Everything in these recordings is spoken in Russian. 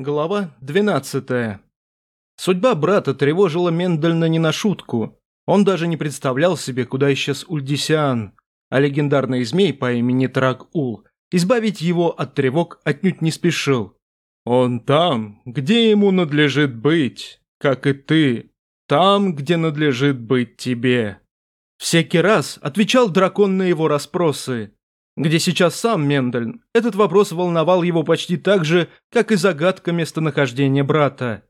Глава 12. Судьба брата тревожила Мендельна не на шутку. Он даже не представлял себе, куда исчез Ульдисиан, а легендарный змей по имени Трак-Ул избавить его от тревог отнюдь не спешил. «Он там, где ему надлежит быть, как и ты, там, где надлежит быть тебе». Всякий раз отвечал дракон на его расспросы, где сейчас сам Мендельн, этот вопрос волновал его почти так же, как и загадка местонахождения брата.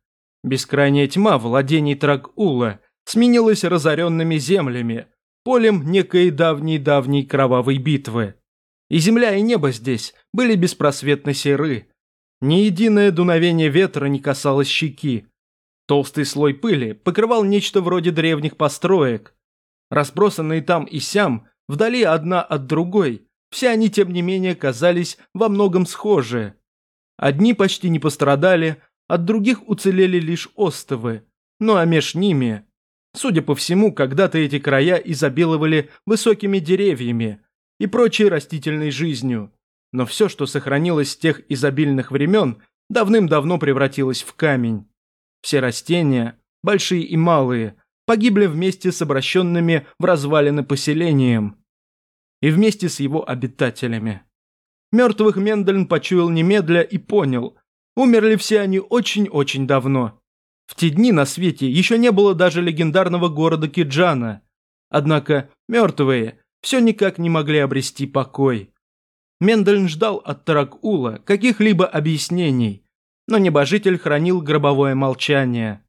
Бескрайняя тьма владений Трак-Ула сменилась разоренными землями, полем некой давней-давней кровавой битвы. И земля, и небо здесь были беспросветно серы. Ни единое дуновение ветра не касалось щеки. Толстый слой пыли покрывал нечто вроде древних построек. Разбросанные там и сям, вдали одна от другой – все они, тем не менее, казались во многом схожи. Одни почти не пострадали, от других уцелели лишь остовы. Ну а меж ними... Судя по всему, когда-то эти края изобиловали высокими деревьями и прочей растительной жизнью. Но все, что сохранилось с тех изобильных времен, давным-давно превратилось в камень. Все растения, большие и малые, погибли вместе с обращенными в развалины поселением и вместе с его обитателями. Мертвых Мендельн почуял немедля и понял, умерли все они очень-очень давно. В те дни на свете еще не было даже легендарного города Киджана. Однако мертвые все никак не могли обрести покой. Мендельн ждал от Таракула каких-либо объяснений, но небожитель хранил гробовое молчание.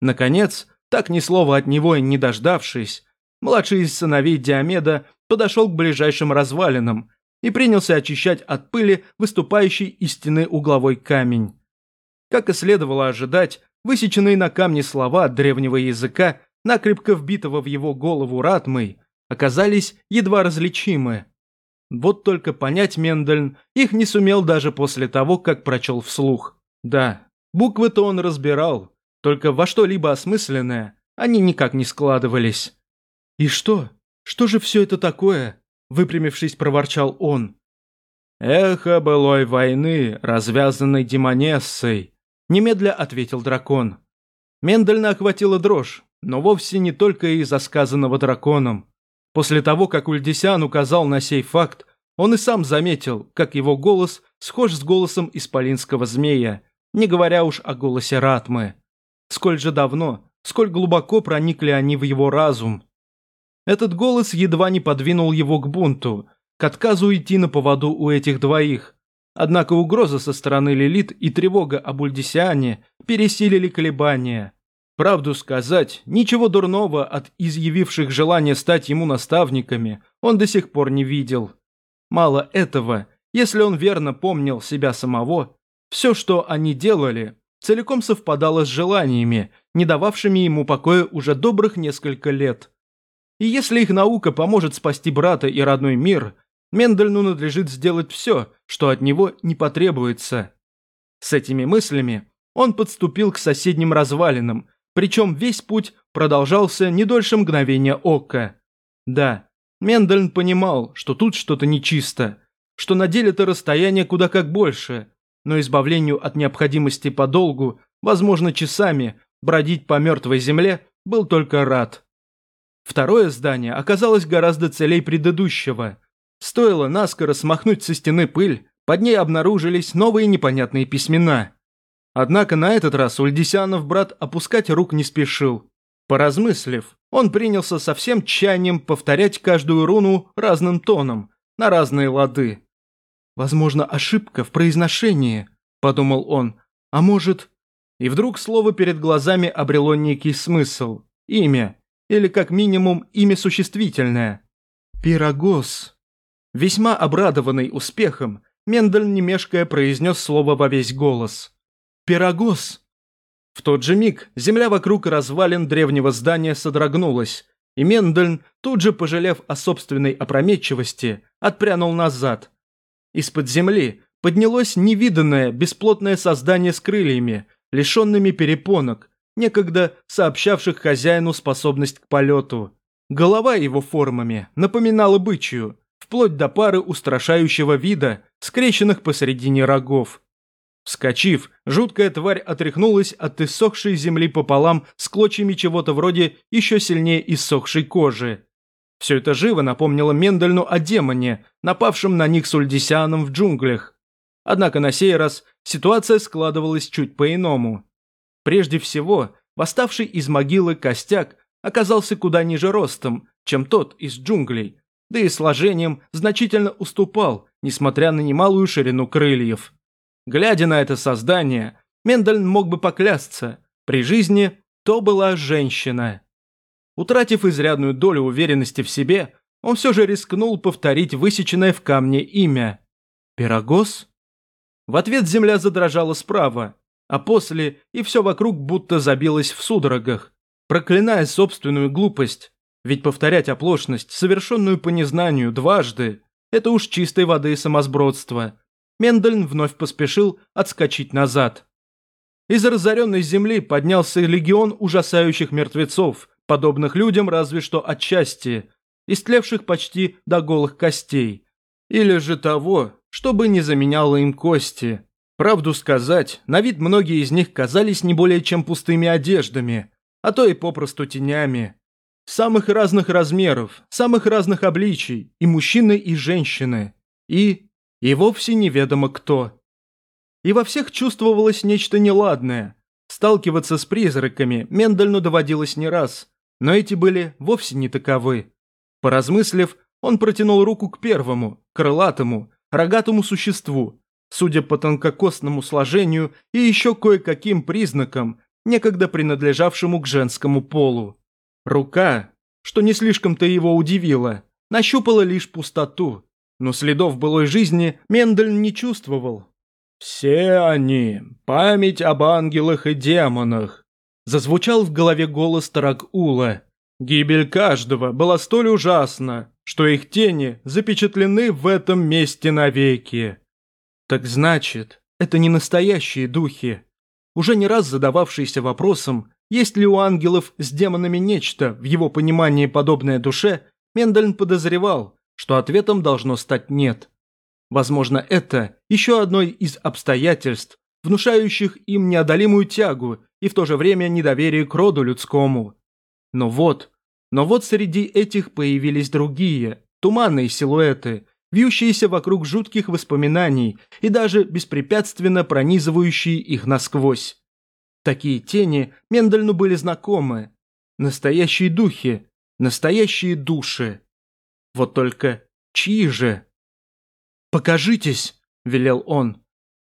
Наконец, так ни слова от него и не дождавшись, младший из сыновей Диомеда подошел к ближайшим развалинам и принялся очищать от пыли выступающий из стены угловой камень. Как и следовало ожидать, высеченные на камне слова древнего языка, накрепко вбитого в его голову ратмой, оказались едва различимы. Вот только понять Мендельн их не сумел даже после того, как прочел вслух. Да, буквы-то он разбирал, только во что-либо осмысленное они никак не складывались. «И что? Что же все это такое?» – выпрямившись, проворчал он. «Эхо былой войны, развязанной демонессой», – немедля ответил дракон. Мендельна охватила дрожь, но вовсе не только из-за сказанного драконом. После того, как Ульдисян указал на сей факт, он и сам заметил, как его голос схож с голосом исполинского змея, не говоря уж о голосе Ратмы. Сколь же давно, сколь глубоко проникли они в его разум, этот голос едва не подвинул его к бунту, к отказу идти на поводу у этих двоих. Однако угроза со стороны Лилит и тревога об Ульдисиане пересилили колебания. Правду сказать, ничего дурного от изъявивших желание стать ему наставниками он до сих пор не видел. Мало этого, если он верно помнил себя самого, все, что они делали, целиком совпадало с желаниями, не дававшими ему покоя уже добрых несколько лет – и если их наука поможет спасти брата и родной мир, Мендельну надлежит сделать все, что от него не потребуется. С этими мыслями он подступил к соседним развалинам, причем весь путь продолжался не дольше мгновения ока. Да, Мендельн понимал, что тут что-то нечисто, что на деле это расстояние куда как больше, но избавлению от необходимости подолгу, возможно часами, бродить по мертвой земле был только рад. Второе здание оказалось гораздо целей предыдущего. Стоило наскоро смахнуть со стены пыль, под ней обнаружились новые непонятные письмена. Однако на этот раз Ульдисянов брат опускать рук не спешил. Поразмыслив, он принялся со всем тщанием повторять каждую руну разным тоном, на разные лады. «Возможно, ошибка в произношении», – подумал он. «А может...» И вдруг слово перед глазами обрело некий смысл. Имя или как минимум имя существительное. Пирогос. Весьма обрадованный успехом, Мендель, не мешкая, произнес слово во весь голос. Пирогос. В тот же миг земля вокруг развалин древнего здания содрогнулась, и Мендельн, тут же пожалев о собственной опрометчивости, отпрянул назад. Из-под земли поднялось невиданное бесплотное создание с крыльями, лишенными перепонок, некогда сообщавших хозяину способность к полету. Голова его формами напоминала бычью, вплоть до пары устрашающего вида, скрещенных посередине рогов. Вскочив, жуткая тварь отряхнулась от иссохшей земли пополам с клочьями чего-то вроде еще сильнее иссохшей кожи. Все это живо напомнило Мендельну о демоне, напавшем на них с Ульдисианом в джунглях. Однако на сей раз ситуация складывалась чуть по-иному. Прежде всего, восставший из могилы костяк оказался куда ниже ростом, чем тот из джунглей, да и сложением значительно уступал, несмотря на немалую ширину крыльев. Глядя на это создание, Мендельн мог бы поклясться, при жизни то была женщина. Утратив изрядную долю уверенности в себе, он все же рискнул повторить высеченное в камне имя. «Пирогос?» В ответ земля задрожала справа, а после и все вокруг будто забилось в судорогах, проклиная собственную глупость. Ведь повторять оплошность, совершенную по незнанию дважды, это уж чистой воды самосбродство. Мендельн вновь поспешил отскочить назад. Из разоренной земли поднялся легион ужасающих мертвецов, подобных людям разве что отчасти, истлевших почти до голых костей. Или же того, чтобы не заменяло им кости. Правду сказать, на вид многие из них казались не более чем пустыми одеждами, а то и попросту тенями. Самых разных размеров, самых разных обличий, и мужчины, и женщины. И и вовсе неведомо кто. И во всех чувствовалось нечто неладное. Сталкиваться с призраками Мендельну доводилось не раз, но эти были вовсе не таковы. Поразмыслив, он протянул руку к первому, крылатому, рогатому существу, судя по тонкокостному сложению и еще кое-каким признакам, некогда принадлежавшему к женскому полу. Рука, что не слишком-то его удивило, нащупала лишь пустоту, но следов былой жизни Мендель не чувствовал. «Все они – память об ангелах и демонах», – зазвучал в голове голос Тарак-Ула. «Гибель каждого была столь ужасна, что их тени запечатлены в этом месте навеки». Так значит, это не настоящие духи. Уже не раз задававшийся вопросом, есть ли у ангелов с демонами нечто, в его понимании подобное душе, Мендельн подозревал, что ответом должно стать «нет». Возможно, это еще одно из обстоятельств, внушающих им неодолимую тягу и в то же время недоверие к роду людскому. Но вот, но вот среди этих появились другие, туманные силуэты, вьющиеся вокруг жутких воспоминаний и даже беспрепятственно пронизывающие их насквозь. Такие тени Мендельну были знакомы. Настоящие духи, настоящие души. Вот только чьи же? «Покажитесь!» – велел он.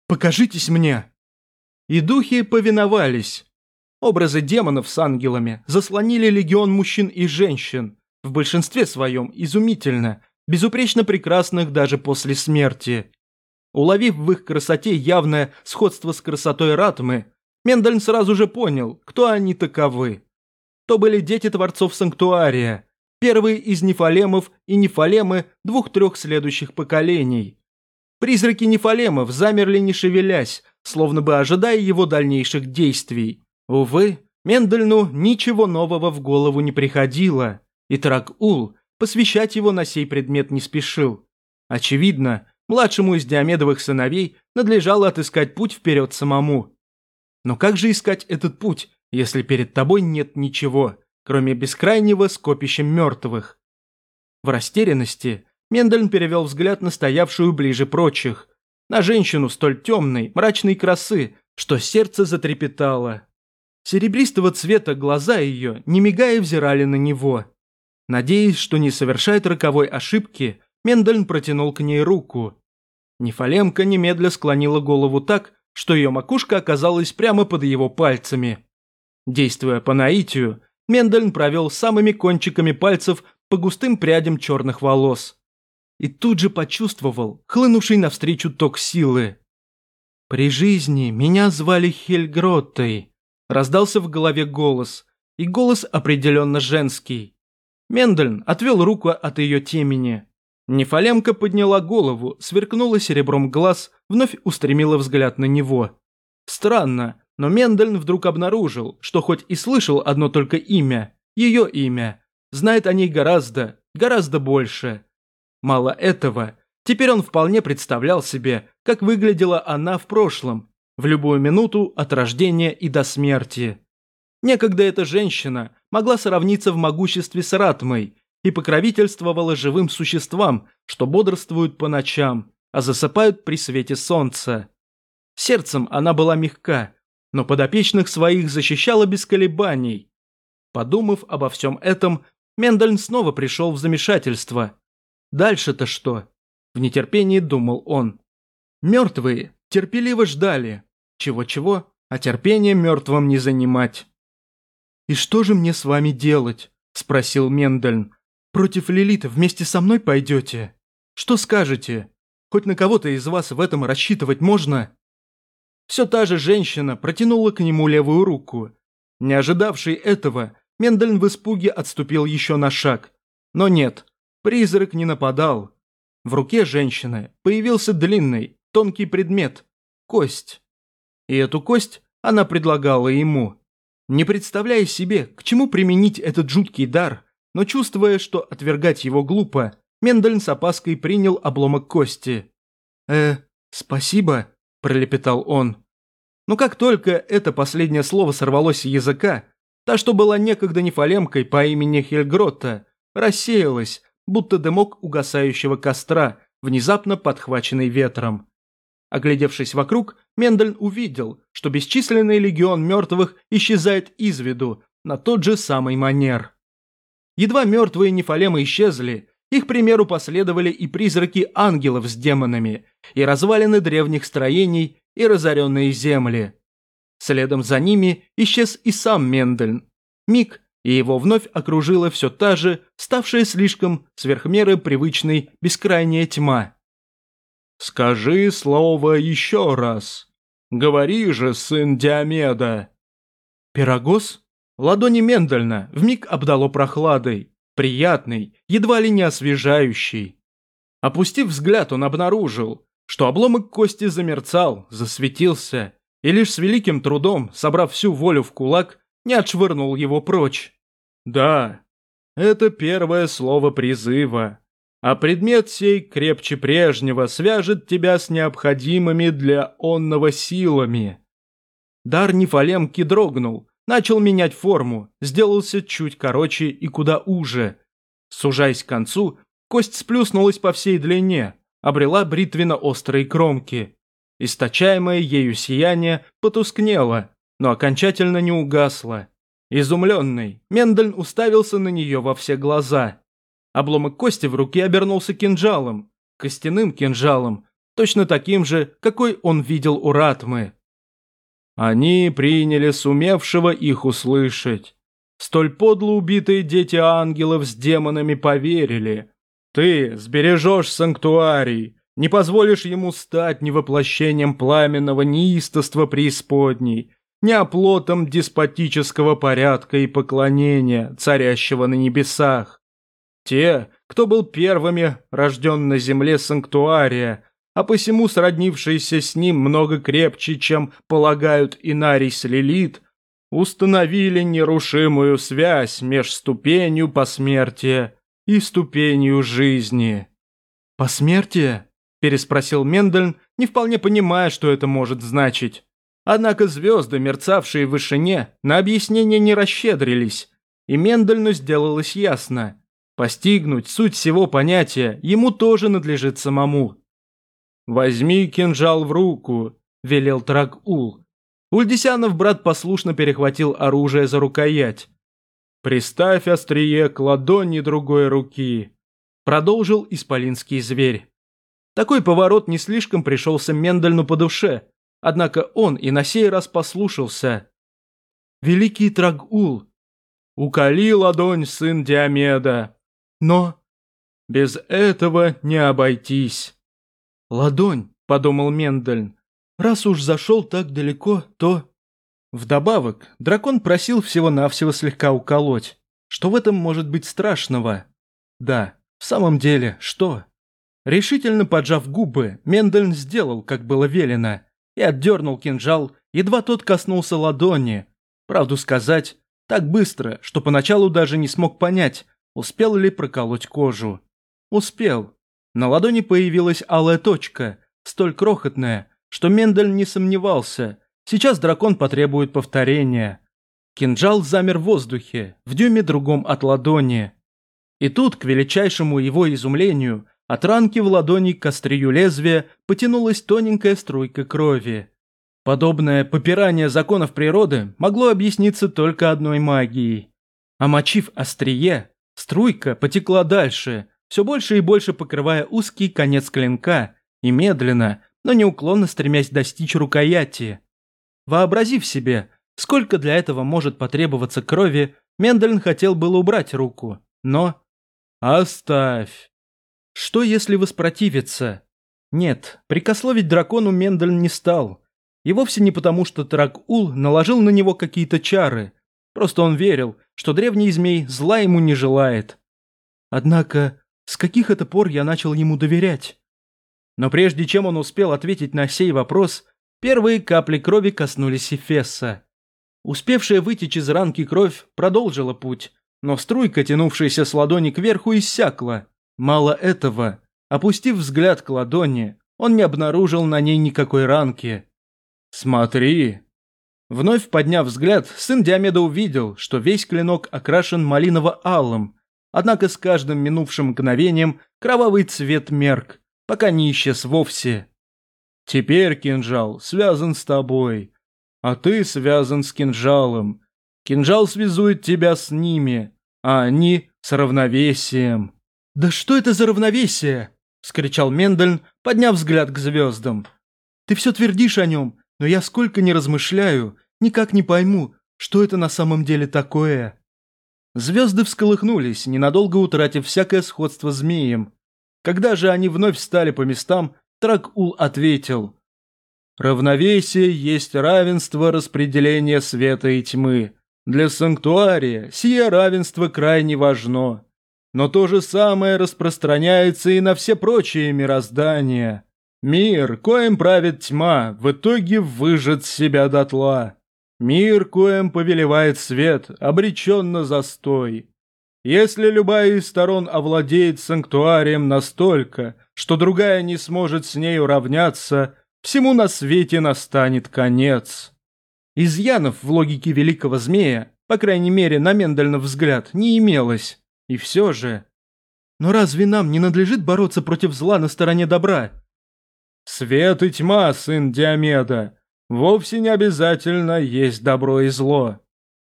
«Покажитесь мне!» И духи повиновались. Образы демонов с ангелами заслонили легион мужчин и женщин, в большинстве своем изумительно, безупречно прекрасных даже после смерти. Уловив в их красоте явное сходство с красотой Ратмы, Мендельн сразу же понял, кто они таковы. То были дети творцов Санктуария, Первые из нефалемов и нефалемы двух-трех следующих поколений. Призраки нефалемов замерли не шевелясь, словно бы ожидая его дальнейших действий. Увы, Мендельну ничего нового в голову не приходило, и Трак-Ул посвящать его на сей предмет не спешил. Очевидно, младшему из Диамедовых сыновей надлежало отыскать путь вперед самому. Но как же искать этот путь, если перед тобой нет ничего? кроме бескрайнего скопища мертвых. В растерянности Мендельн перевел взгляд на стоявшую ближе прочих, на женщину столь темной, мрачной красы, что сердце затрепетало. Серебристого цвета глаза ее, не мигая, взирали на него. Надеясь, что не совершает роковой ошибки, Мендельн протянул к ней руку. Нефалемка немедля склонила голову так, что ее макушка оказалась прямо под его пальцами. Действуя по наитию, Мендельн провел самыми кончиками пальцев по густым прядям черных волос. И тут же почувствовал хлынувший навстречу ток силы. «При жизни меня звали Хельгроттой», – раздался в голове голос, и голос определенно женский. Мендельн отвел руку от ее темени. Нефалемка подняла голову, сверкнула серебром глаз, вновь устремила взгляд на него. Странно, но Мендельн вдруг обнаружил, что хоть и слышал одно только имя, ее имя, знает о ней гораздо, гораздо больше. Мало этого, теперь он вполне представлял себе, как выглядела она в прошлом, в любую минуту от рождения и до смерти. Некогда эта женщина могла сравниться в могуществе с Ратмой и покровительствовала живым существам, что бодрствуют по ночам, а засыпают при свете солнца. Сердцем она была мягка, но подопечных своих защищала без колебаний. Подумав обо всем этом, Мендельн снова пришел в замешательство. Дальше-то что? В нетерпении думал он. Мертвые терпеливо ждали. Чего-чего, а терпение мертвым не занимать. «И что же мне с вами делать?» – спросил Мендельн. «Против Лилита вместе со мной пойдете? Что скажете? Хоть на кого-то из вас в этом рассчитывать можно?» Все та же женщина протянула к нему левую руку. Не ожидавший этого, Мендельн в испуге отступил еще на шаг. Но нет, призрак не нападал. В руке женщины появился длинный, тонкий предмет – кость. И эту кость она предлагала ему. Не представляя себе, к чему применить этот жуткий дар, но чувствуя, что отвергать его глупо, Мендельн с опаской принял обломок кости. «Э, спасибо», – пролепетал он. Но как только это последнее слово сорвалось с языка, та, что была некогда нефалемкой по имени Хельгротта, рассеялась, будто дымок угасающего костра, внезапно подхваченный ветром. Оглядевшись вокруг, Мендельн увидел, что бесчисленный легион мертвых исчезает из виду на тот же самый манер. Едва мертвые нефалемы исчезли, их примеру последовали и призраки ангелов с демонами, и развалины древних строений, и разоренные земли. Следом за ними исчез и сам Мендельн. Миг, и его вновь окружила все та же, ставшая слишком сверхмеры привычной бескрайняя тьма. «Скажи слово еще раз. Говори же, сын Диомеда». «Пирогос?» Ладони Мендельна вмиг обдало прохладой, приятной, едва ли не освежающей. Опустив взгляд, он обнаружил, что обломок кости замерцал, засветился, и лишь с великим трудом, собрав всю волю в кулак, не отшвырнул его прочь. Да, это первое слово призыва. А предмет сей крепче прежнего свяжет тебя с необходимыми для онного силами. Дар Нефалемки дрогнул, начал менять форму, сделался чуть короче и куда уже. Сужаясь к концу, кость сплюснулась по всей длине, обрела бритвенно-острые кромки. Источаемое ею сияние потускнело, но окончательно не угасло. Изумленный, Мендельн уставился на нее во все глаза. Обломок кости в руке обернулся кинжалом, костяным кинжалом, точно таким же, какой он видел у Ратмы. Они приняли сумевшего их услышать. Столь подло убитые дети ангелов с демонами поверили. Ты сбережешь санктуарий, не позволишь ему стать ни воплощением пламенного неистоства преисподней, ни оплотом деспотического порядка и поклонения, царящего на небесах. Те, кто был первыми рожден на земле санктуария, а посему сроднившиеся с ним много крепче, чем полагают Инарий с Лилит, установили нерушимую связь меж ступенью посмертия и ступенью жизни. «Посмертие?» – переспросил Мендельн, не вполне понимая, что это может значить. Однако звезды, мерцавшие в вышине, на объяснение не расщедрились, и Мендельну сделалось ясно. Постигнуть суть всего понятия ему тоже надлежит самому. «Возьми кинжал в руку», – велел Трак-Ул. Ульдисянов брат послушно перехватил оружие за рукоять. «Приставь острие к ладони другой руки», – продолжил исполинский зверь. Такой поворот не слишком пришелся Мендельну по душе, однако он и на сей раз послушался. «Великий Трагул!» «Уколи ладонь, сын Диомеда!» «Но...» «Без этого не обойтись!» «Ладонь», — подумал Мендельн. «Раз уж зашел так далеко, то...» Вдобавок, дракон просил всего-навсего слегка уколоть. Что в этом может быть страшного? Да, в самом деле, что? Решительно поджав губы, Мендельн сделал, как было велено, и отдернул кинжал, едва тот коснулся ладони. Правду сказать, так быстро, что поначалу даже не смог понять, успел ли проколоть кожу. Успел. На ладони появилась алая точка, столь крохотная, что Мендель не сомневался. Сейчас дракон потребует повторения. Кинжал замер в воздухе, в дюйме другом от ладони. И тут, к величайшему его изумлению, от ранки в ладони к острию лезвия потянулась тоненькая струйка крови. Подобное попирание законов природы могло объясниться только одной магией. Омочив острие, струйка потекла дальше, все больше и больше покрывая узкий конец клинка и медленно, но неуклонно стремясь достичь рукояти. Вообразив себе, сколько для этого может потребоваться крови, Мендельн хотел было убрать руку, но... Оставь. Что если воспротивиться? Нет, прикословить дракону Мендельн не стал. И вовсе не потому, что Трак-Ул наложил на него какие-то чары. Просто он верил, что древний змей зла ему не желает. Однако, с каких это пор я начал ему доверять? Но прежде чем он успел ответить на сей вопрос, первые капли крови коснулись Эфесса. Успевшая вытечь из ранки кровь продолжила путь, но струйка, тянувшаяся с ладони кверху, иссякла. Мало этого, опустив взгляд к ладони, он не обнаружил на ней никакой ранки. «Смотри!» Вновь подняв взгляд, сын Диомеда увидел, что весь клинок окрашен малиново-алым, однако с каждым минувшим мгновением кровавый цвет мерк, пока не исчез вовсе. «Теперь кинжал связан с тобой, а ты связан с кинжалом. Кинжал связует тебя с ними, а они с равновесием». «Да что это за равновесие?» – вскричал Мендельн, подняв взгляд к звездам. «Ты все твердишь о нем, но я сколько не размышляю, никак не пойму, что это на самом деле такое». Звезды всколыхнулись, ненадолго утратив всякое сходство с змеем. Когда же они вновь встали по местам, Тракул ответил. «Равновесие есть равенство распределения света и тьмы. Для санктуария сие равенство крайне важно. Но то же самое распространяется и на все прочие мироздания. Мир, коим правит тьма, в итоге выжжет себя дотла. Мир, коем повелевает свет, обречен на застой. Если любая из сторон овладеет санктуарием настолько, что другая не сможет с ней уравняться, всему на свете настанет конец. Изъянов в логике великого змея, по крайней мере, на Мендельнов взгляд, не имелось. И все же... Но разве нам не надлежит бороться против зла на стороне добра? Свет и тьма, сын Диомеда. Вовсе не обязательно есть добро и зло.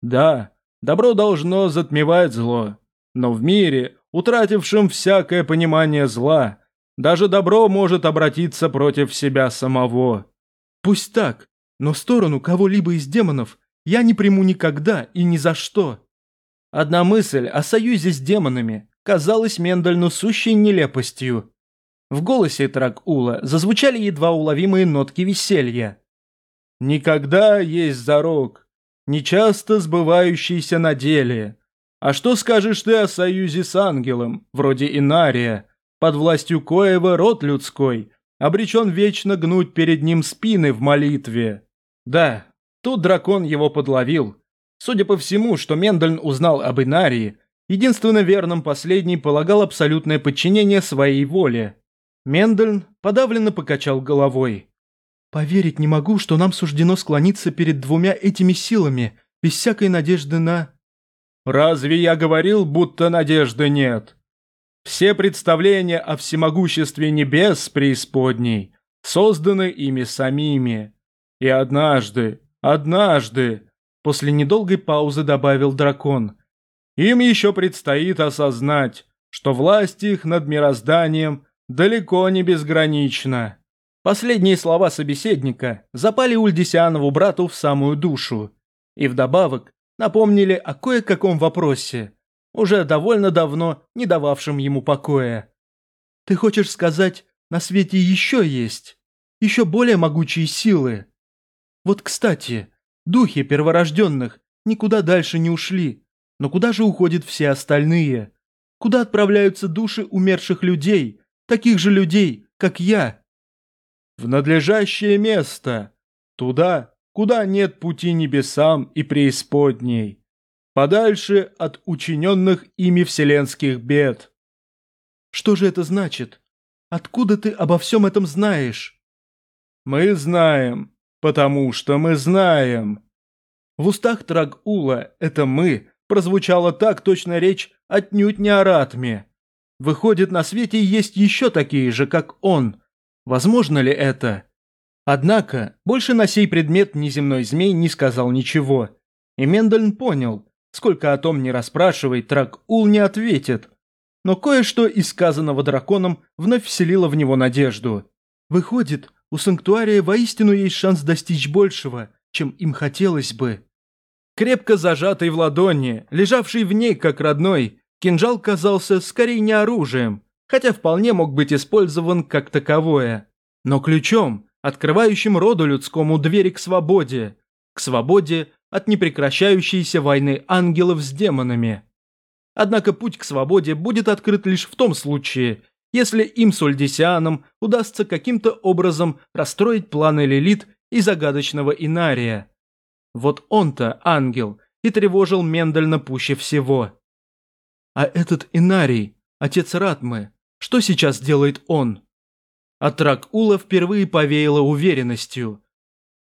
Да, добро должно затмевать зло. Но в мире, утратившем всякое понимание зла, даже добро может обратиться против себя самого. Пусть так, но сторону кого-либо из демонов я не приму никогда и ни за что. Одна мысль о союзе с демонами казалась Мендельну сущей нелепостью. В голосе Трак-Ула зазвучали едва уловимые нотки веселья. «Никогда есть зарок, нечасто сбывающийся на деле. А что скажешь ты о союзе с ангелом, вроде Инария, под властью коего род людской обречен вечно гнуть перед ним спины в молитве?» Да, тут дракон его подловил, Судя по всему, что Мендельн узнал об Инарии, единственно верным последний полагал абсолютное подчинение своей воле. Мендельн подавленно покачал головой. «Поверить не могу, что нам суждено склониться перед двумя этими силами, без всякой надежды на...» «Разве я говорил, будто надежды нет? Все представления о всемогуществе небес преисподней созданы ими самими. И однажды, однажды После недолгой паузы добавил дракон. Им еще предстоит осознать, что власть их над мирозданием далеко не безгранична. Последние слова собеседника запали Ульдисианову брату в самую душу. И вдобавок напомнили о кое-каком вопросе, уже довольно давно не дававшем ему покоя. «Ты хочешь сказать, на свете еще есть? Еще более могучие силы? Вот, кстати, Духи перворожденных никуда дальше не ушли. Но куда же уходят все остальные? Куда отправляются души умерших людей, таких же людей, как я? В надлежащее место. Туда, куда нет пути небесам и преисподней. Подальше от учиненных ими вселенских бед. Что же это значит? Откуда ты обо всем этом знаешь? Мы знаем, потому что мы знаем. В устах Трагула «это мы» прозвучала так точно речь отнюдь не о Ратме. Выходит, на свете есть еще такие же, как он. Возможно ли это? Однако, больше на сей предмет неземной змей не сказал ничего. И Мендельн понял, сколько о том не расспрашивай, Трак-Ул не ответит. Но кое-что из сказанного драконом вновь вселило в него надежду. Выходит, у Санктуария воистину есть шанс достичь большего, чем им хотелось бы. Крепко зажатый в ладони, лежавший в ней как родной, кинжал казался скорее не оружием, хотя вполне мог быть использован как таковое, но ключом, открывающим роду людскому двери к свободе, к свободе от непрекращающейся войны ангелов с демонами. Однако путь к свободе будет открыт лишь в том случае, если им с Ульдисианом удастся каким-то образом расстроить планы Лилит и загадочного Инария. Вот он-то, ангел, и тревожил Мендельна пуще всего. А этот Инарий, отец Ратмы, что сейчас делает он? От Ракула впервые повеяло уверенностью.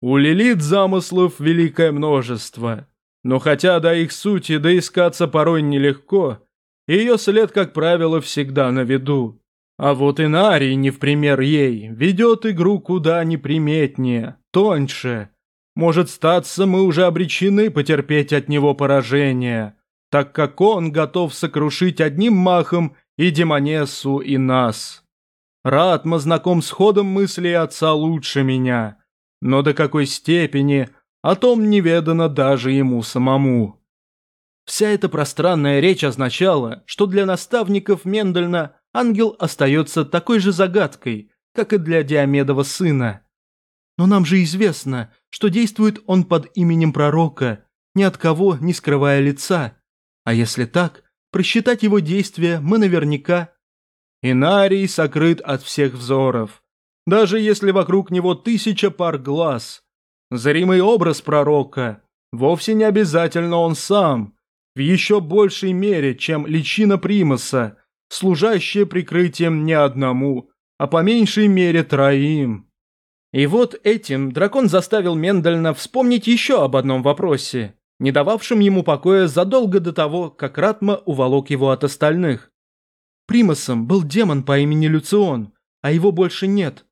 У Лилит замыслов великое множество, но хотя до их сути доискаться порой нелегко, ее след, как правило, всегда на виду. А вот Инарий, не в пример ей, ведет игру куда неприметнее, тоньше. Может статься, мы уже обречены потерпеть от него поражение, так как он готов сокрушить одним махом и Демонессу, и нас. Ратма знаком с ходом мыслей отца лучше меня, но до какой степени, о том неведано даже ему самому. Вся эта пространная речь означала, что для наставников Мендельна ангел остается такой же загадкой, как и для Диомедова сына. Но нам же известно, что действует он под именем пророка, ни от кого не скрывая лица. А если так, просчитать его действия мы наверняка... Инарий сокрыт от всех взоров, даже если вокруг него тысяча пар глаз. Зримый образ пророка, вовсе не обязательно он сам, в еще большей мере, чем личина примаса, служащая прикрытием не одному, а по меньшей мере троим. И вот этим дракон заставил Мендельна вспомнить еще об одном вопросе, не дававшем ему покоя задолго до того, как Ратма уволок его от остальных. Примасом был демон по имени Люцион, а его больше нет.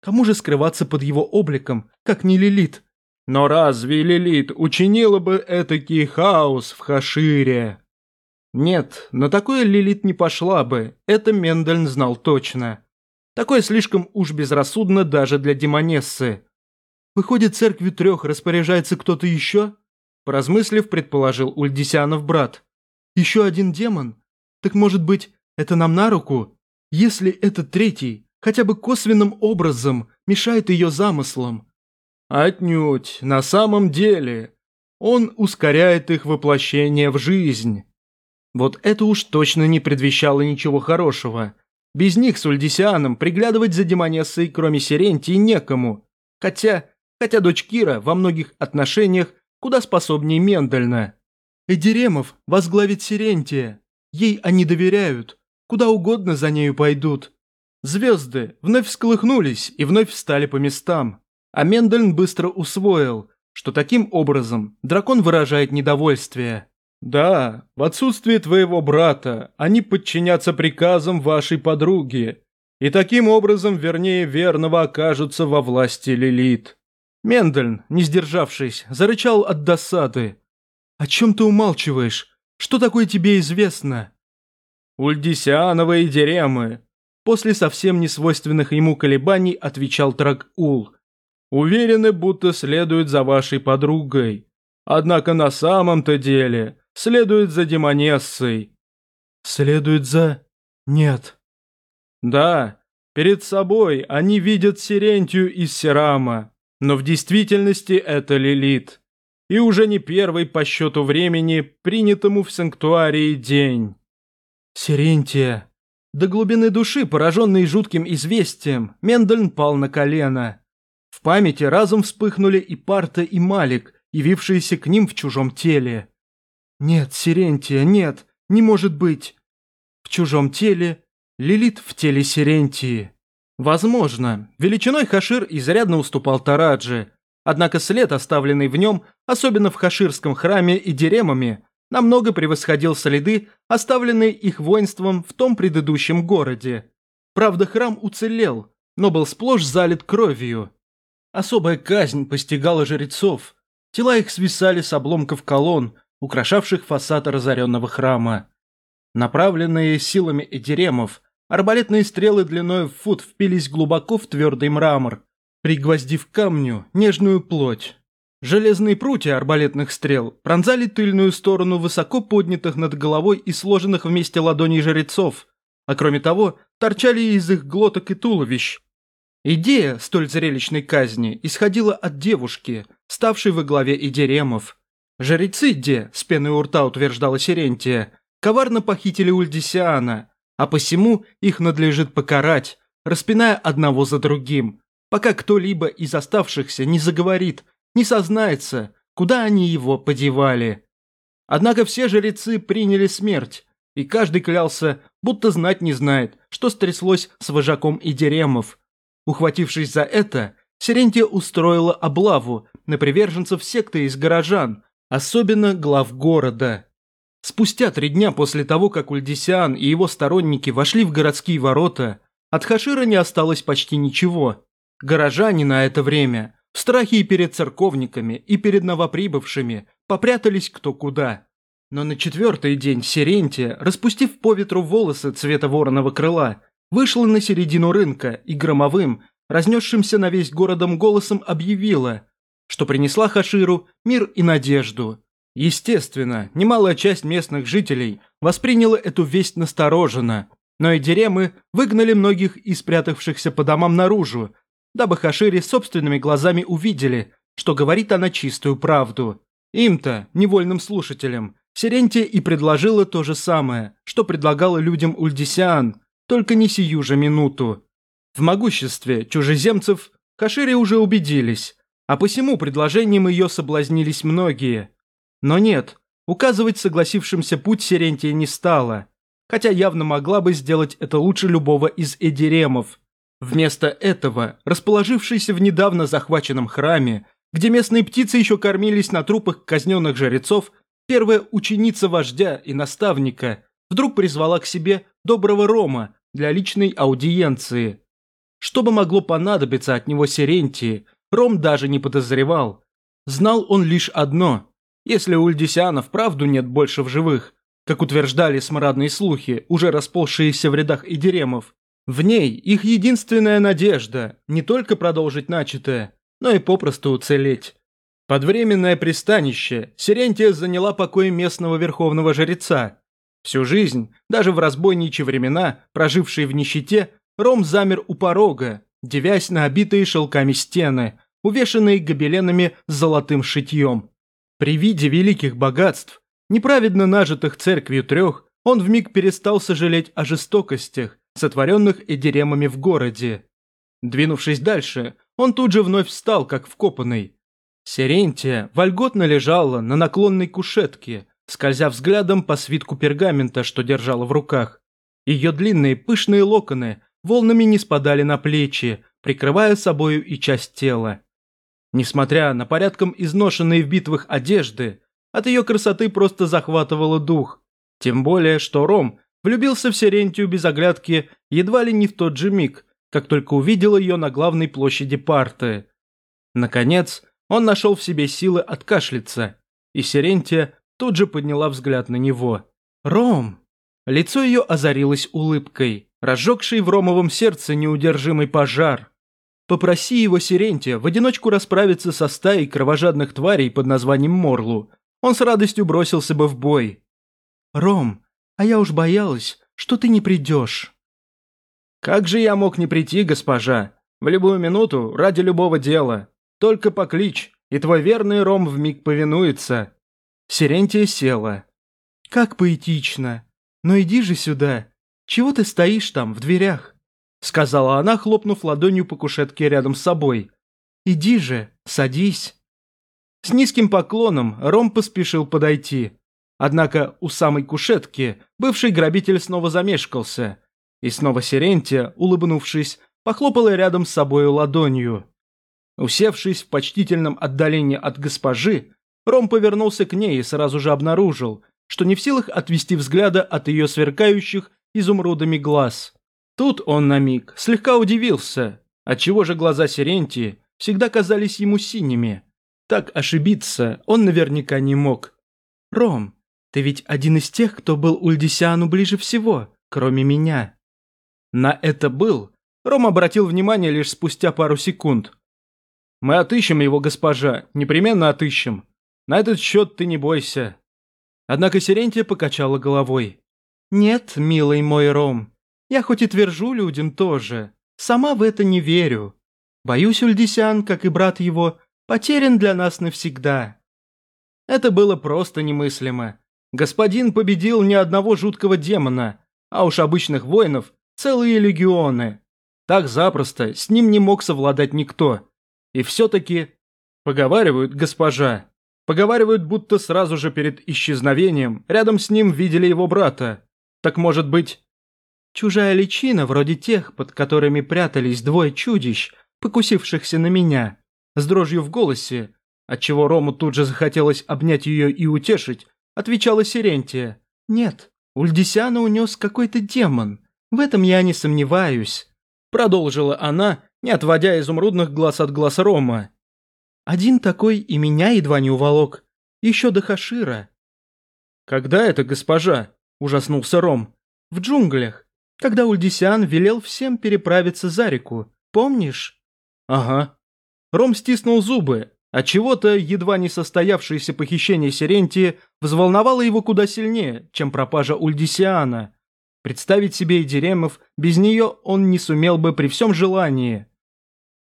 Кому же скрываться под его обликом, как не Лилит? Но разве Лилит учинила бы этакий хаос в Хашире? Нет, на такое Лилит не пошла бы, это Мендельн знал точно. Такое слишком уж безрассудно даже для демонессы. Выходит, церкви трех распоряжается кто-то еще? Поразмыслив, предположил Ульдисянов брат. Еще один демон? Так может быть, это нам на руку? Если этот третий хотя бы косвенным образом мешает ее замыслам? Отнюдь, на самом деле. Он ускоряет их воплощение в жизнь. Вот это уж точно не предвещало ничего хорошего. Без них с Ульдисианом приглядывать за демонессой, кроме Сирентии, некому. Хотя, хотя дочь Кира во многих отношениях куда способнее Мендельна. Эдиремов возглавит Сирентия. Ей они доверяют. Куда угодно за нею пойдут. Звезды вновь всколыхнулись и вновь встали по местам. А Мендельн быстро усвоил, что таким образом дракон выражает недовольствие. «Да, в отсутствие твоего брата они подчинятся приказам вашей подруги, и таким образом, вернее, верного окажутся во власти Лилит». Мендельн, не сдержавшись, зарычал от досады. «О чем ты умалчиваешь? Что такое тебе известно?» «Ульдисианова и Деремы», после совсем несвойственных ему колебаний отвечал Трак-Ул. «Уверены, будто следует за вашей подругой. Однако на самом-то деле следует за Демонессой». «Следует за... нет». «Да, перед собой они видят Сирентию из Серама, но в действительности это Лилит. И уже не первый по счету времени, принятому в санктуарии день». «Сирентия». До глубины души, пораженный жутким известием, Мендельн пал на колено. В памяти разом вспыхнули и Парта, и Малик, явившиеся к ним в чужом теле. «Нет, Сирентия, нет, не может быть!» В чужом теле, Лилит в теле Сирентии. Возможно, величиной Хашир изрядно уступал Тараджи, однако след, оставленный в нем, особенно в Хаширском храме и Деремами, намного превосходил следы, оставленные их воинством в том предыдущем городе. Правда, храм уцелел, но был сплошь залит кровью. Особая казнь постигала жрецов. Тела их свисали с обломков колонн, украшавших фасад разоренного храма. Направленные силами эдеремов, арбалетные стрелы длиной в фут впились глубоко в твердый мрамор, пригвоздив камню нежную плоть. Железные прутья арбалетных стрел пронзали тыльную сторону высоко поднятых над головой и сложенных вместе ладоней жрецов, а кроме того, торчали из их глоток и туловищ. Идея столь зрелищной казни исходила от девушки, ставшей во главе Идеремов. Жрецы Де, с пеной у рта утверждала Сирентия, коварно похитили Ульдисиана, а посему их надлежит покарать, распиная одного за другим, пока кто-либо из оставшихся не заговорит не сознается, куда они его подевали. Однако все жрецы приняли смерть, и каждый клялся, будто знать не знает, что стряслось с вожаком Идеремов. Ухватившись за это, Сирентия устроила облаву на приверженцев секты из горожан, особенно глав города. Спустя три дня после того, как Ульдисиан и его сторонники вошли в городские ворота, от Хашира не осталось почти ничего. Горожане на это время в страхе и перед церковниками, и перед новоприбывшими попрятались кто куда. Но на четвертый день Сирентия, распустив по ветру волосы цвета вороного крыла, вышла на середину рынка и громовым, разнесшимся на весь городом голосом объявила, что принесла Хаширу мир и надежду. Естественно, немалая часть местных жителей восприняла эту весть настороженно, но и деремы выгнали многих из спрятавшихся по домам наружу, дабы Хашири собственными глазами увидели, что говорит она чистую правду. Им-то, невольным слушателям, Сирентия и предложила то же самое, что предлагала людям Ульдисиан, только не сию же минуту. В могуществе чужеземцев Хашири уже убедились, а посему предложением ее соблазнились многие. Но нет, указывать согласившимся путь Сирентия не стала, хотя явно могла бы сделать это лучше любого из эдиремов. Вместо этого, расположившийся в недавно захваченном храме, где местные птицы еще кормились на трупах казненных жрецов, первая ученица вождя и наставника вдруг призвала к себе доброго Рома для личной аудиенции. Что бы могло понадобиться от него Сирентии, Ром даже не подозревал. Знал он лишь одно. Если у Ульдисианов правду нет больше в живых, как утверждали смрадные слухи, уже расползшиеся в рядах идеремов, в ней их единственная надежда не только продолжить начатое, но и попросту уцелеть. Под временное пристанище Сирентия заняла покой местного верховного жреца. Всю жизнь, даже в разбойничьи времена, проживший в нищете, Ром замер у порога, девясь на обитые шелками стены, увешанные гобеленами с золотым шитьем. При виде великих богатств, неправедно нажитых церковью трех, он вмиг перестал сожалеть о жестокостях, сотворенных эдеремами в городе. Двинувшись дальше, он тут же вновь встал, как вкопанный. Серентия вольготно лежала на наклонной кушетке, скользя взглядом по свитку пергамента, что держала в руках. Ее длинные пышные локоны волнами не спадали на плечи, прикрывая собою и часть тела. Несмотря на порядком изношенные в битвах одежды, от ее красоты просто захватывало дух. Тем более, что Ром Влюбился в Сирентию без оглядки едва ли не в тот же миг, как только увидел ее на главной площади парты. Наконец, он нашел в себе силы откашляться, и Сирентия тут же подняла взгляд на него. «Ром!» Лицо ее озарилось улыбкой, разжегшей в Ромовом сердце неудержимый пожар. Попроси его Сирентия в одиночку расправиться со стаей кровожадных тварей под названием Морлу. Он с радостью бросился бы в бой. «Ром, а я уж боялась, что ты не придешь». «Как же я мог не прийти, госпожа? В любую минуту, ради любого дела. Только поклич, и твой верный Ром вмиг повинуется». Сирентия села. «Как поэтично. Но иди же сюда. Чего ты стоишь там, в дверях?» Сказала она, хлопнув ладонью по кушетке рядом с собой. «Иди же, садись». С низким поклоном Ром поспешил подойти. Однако у самой кушетки бывший грабитель снова замешкался. И снова Сирентия, улыбнувшись, похлопала рядом с собою ладонью. Усевшись в почтительном отдалении от госпожи, Ром повернулся к ней и сразу же обнаружил, что не в силах отвести взгляда от ее сверкающих изумрудами глаз. Тут он на миг слегка удивился, отчего же глаза Сирентии всегда казались ему синими. Так ошибиться он наверняка не мог. «Ром, ты ведь один из тех, кто был Ульдисиану ближе всего, кроме меня». На это «был» Ром обратил внимание лишь спустя пару секунд. «Мы отыщем его, госпожа, непременно отыщем. На этот счет ты не бойся». Однако Сирентия покачала головой. «Нет, милый мой Ром, я хоть и твержу людям тоже, сама в это не верю. Боюсь, Ульдисян, как и брат его, потерян для нас навсегда». Это было просто немыслимо. Господин победил ни одного жуткого демона, а уж обычных воинов целые легионы. Так запросто с ним не мог совладать никто. И все-таки... Поговаривают, госпожа. Поговаривают, будто сразу же перед исчезновением рядом с ним видели его брата. Так может быть... Чужая личина, вроде тех, под которыми прятались двое чудищ, покусившихся на меня, с дрожью в голосе, отчего Рому тут же захотелось обнять ее и утешить, отвечала Сирентия. «Нет, Ульдисяна унес какой-то демон. В этом я не сомневаюсь», — продолжила она, не отводя изумрудных глаз от глаз Рома. «Один такой и меня едва не уволок. Еще до Хашира». «Когда это, госпожа?» – ужаснулся Ром. «В джунглях, когда Ульдисиан велел всем переправиться за реку. Помнишь?» «Ага». Ром стиснул зубы, а чего-то едва не состоявшееся похищение Сирентии взволновало его куда сильнее, чем пропажа Ульдисиана. Представить себе Эдеремов без нее он не сумел бы при всем желании.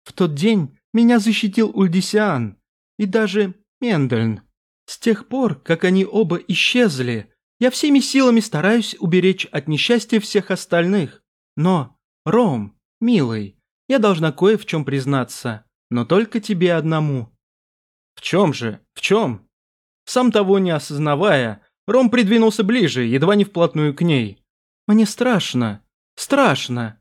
В тот день меня защитил Ульдисиан и даже Мендельн. С тех пор, как они оба исчезли, я всеми силами стараюсь уберечь от несчастья всех остальных. Но, Ром, милый, я должна кое в чем признаться, но только тебе одному. В чем же? В чем? Сам того не осознавая, Ром придвинулся ближе, едва не вплотную к ней. Мне страшно. Страшно.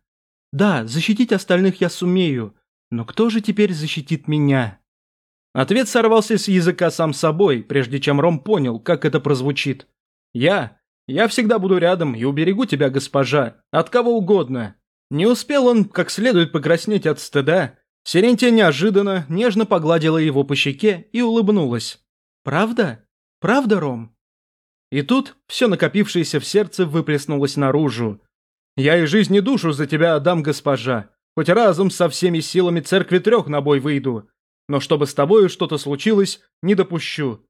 Да, защитить остальных я сумею, но кто же теперь защитит меня? Ответ сорвался с языка сам собой, прежде чем Ром понял, как это прозвучит. «Я? Я всегда буду рядом и уберегу тебя, госпожа, от кого угодно». Не успел он как следует покраснеть от стыда. Сирентия неожиданно нежно погладила его по щеке и улыбнулась. «Правда? Правда, Ром?» И тут все накопившееся в сердце выплеснулось наружу. «Я и жизнь и душу за тебя отдам, госпожа. Хоть разом со всеми силами церкви трех на бой выйду. Но чтобы с тобою что-то случилось, не допущу».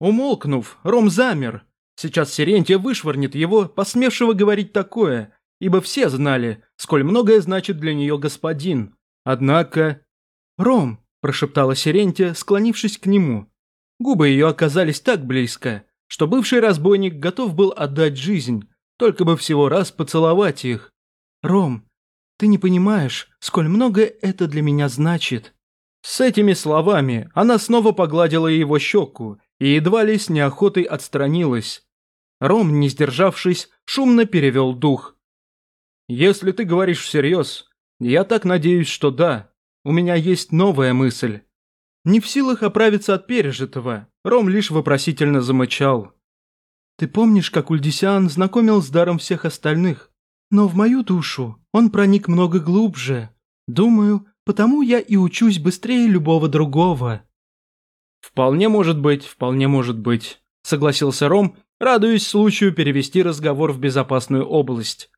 Умолкнув, Ром замер, Сейчас Сирентия вышвырнет его, посмевшего говорить такое, ибо все знали, сколь многое значит для нее господин. Однако... «Ром!» – прошептала Сирентия, склонившись к нему. Губы ее оказались так близко, что бывший разбойник готов был отдать жизнь, только бы всего раз поцеловать их. «Ром, ты не понимаешь, сколь многое это для меня значит». С этими словами она снова погладила его щеку и едва ли с неохотой отстранилась. Ром, не сдержавшись, шумно перевел дух. «Если ты говоришь всерьез, я так надеюсь, что да. У меня есть новая мысль». Не в силах оправиться от пережитого, Ром лишь вопросительно замычал. «Ты помнишь, как Ульдисиан знакомил с даром всех остальных? Но в мою душу он проник много глубже. Думаю, потому я и учусь быстрее любого другого». «Вполне может быть, вполне может быть», — согласился Ром радуясь случаю перевести разговор в безопасную область.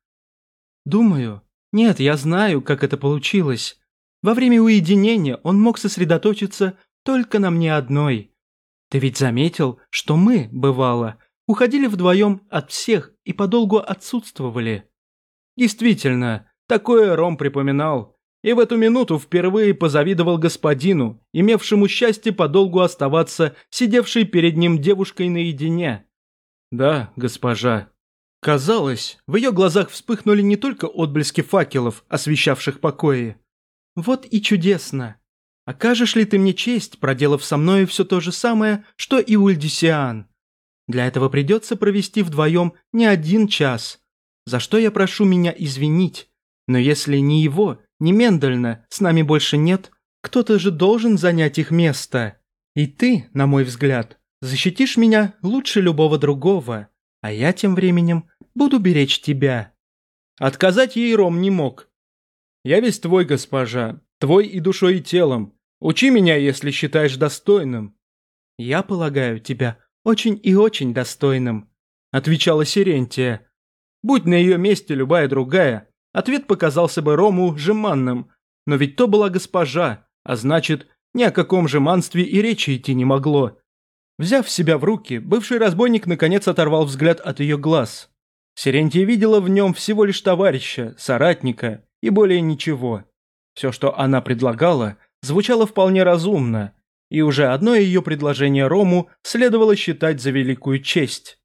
«Думаю. Нет, я знаю, как это получилось. Во время уединения он мог сосредоточиться только на мне одной. Ты ведь заметил, что мы, бывало, уходили вдвоем от всех и подолгу отсутствовали?» Действительно, такое Ром припоминал, и в эту минуту впервые позавидовал господину, имевшему счастье подолгу оставаться сидевшей перед ним девушкой наедине. «Да, госпожа». Казалось, в ее глазах вспыхнули не только отблески факелов, освещавших покои. «Вот и чудесно. Окажешь ли ты мне честь, проделав со мной все то же самое, что и Ульдисиан? Для этого придется провести вдвоем не один час, за что я прошу меня извинить, но если ни его, Немедленно, с нами больше нет. Кто-то же должен занять их место. И ты, на мой взгляд, защитишь меня лучше любого другого, а я тем временем буду беречь тебя». Отказать ей Ром не мог. «Я весь твой, госпожа, твой и душой, и телом. Учи меня, если считаешь достойным». «Я полагаю тебя очень и очень достойным», – отвечала Сирентия. Будь на ее месте любая другая, ответ показался бы Рому жеманным, но ведь то была госпожа, а значит, ни о каком жеманстве и речи идти не могло. Взяв себя в руки, бывший разбойник наконец оторвал взгляд от ее глаз. Сирентия видела в нем всего лишь товарища, соратника и более ничего. Все, что она предлагала, звучало вполне разумно, и уже одно ее предложение Рому следовало считать за великую честь.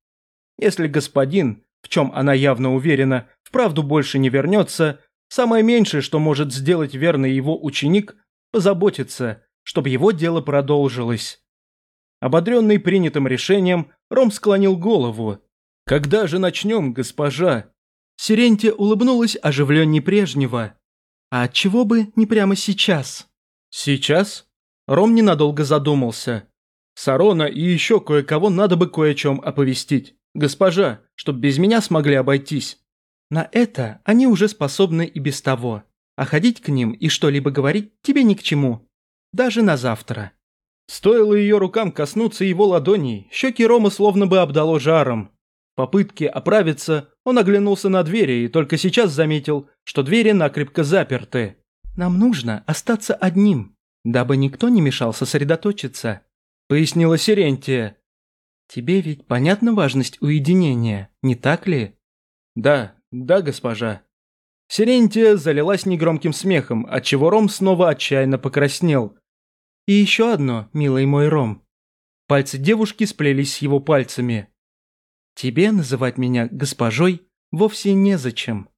Если господин, в чем она явно уверена, вправду больше не вернется, самое меньшее, что может сделать верный его ученик, позаботиться, чтобы его дело продолжилось. Ободренный принятым решением, Ром склонил голову. «Когда же начнем, госпожа?» Сиренте улыбнулась оживленней прежнего. «А отчего бы не прямо сейчас?» «Сейчас?» Ром ненадолго задумался. «Сарона и еще кое-кого надо бы кое о чем оповестить. Госпожа, чтоб без меня смогли обойтись». «На это они уже способны и без того. А ходить к ним и что-либо говорить тебе ни к чему. Даже на завтра». Стоило ее рукам коснуться его ладоней, щеки Рома словно бы обдало жаром. В попытке оправиться, он оглянулся на двери и только сейчас заметил, что двери накрепко заперты. «Нам нужно остаться одним, дабы никто не мешал сосредоточиться», — пояснила Сирентия. «Тебе ведь понятна важность уединения, не так ли?» «Да, да, госпожа». Сирентия залилась негромким смехом, отчего Ром снова отчаянно покраснел. «И еще одно, милый мой Ром». Пальцы девушки сплелись с его пальцами. «Тебе называть меня госпожой вовсе незачем».